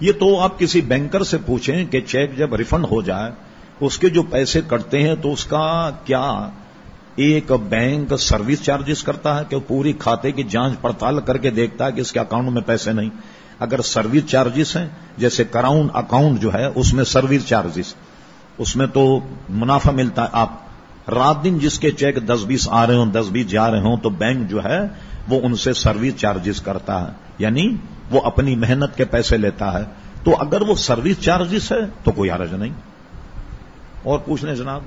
یہ تو آپ کسی بینکر سے پوچھیں کہ چیک جب ریفنڈ ہو جائے، اس کے جو پیسے کٹتے ہیں تو اس کا کیا ایک بینک سروس چارجز کرتا ہے کہ پوری کھاتے کی جانچ پڑتال کر کے دیکھتا ہے کہ اس کے اکاؤنٹ میں پیسے نہیں۔ اگر سروس چارجز ہیں، جیسے کراؤن اکاؤنٹ جو ہے، اس میں سروس چارجز۔ اس میں تو منافع ملتا ہے۔ آپ رات دن جس کے چیک دس بیس آ رہے ہوں، دس بیس جا رہے ہوں، تو بینک جو ہے، وہ ان سے سروس چارجز کرتا ہے۔ یعنی وہ اپنی محنت کے پیسے لیتا ہے تو اگر وہ سروس چارجز ہے تو کوئی حرج نہیں اور پوچھ لیں جناب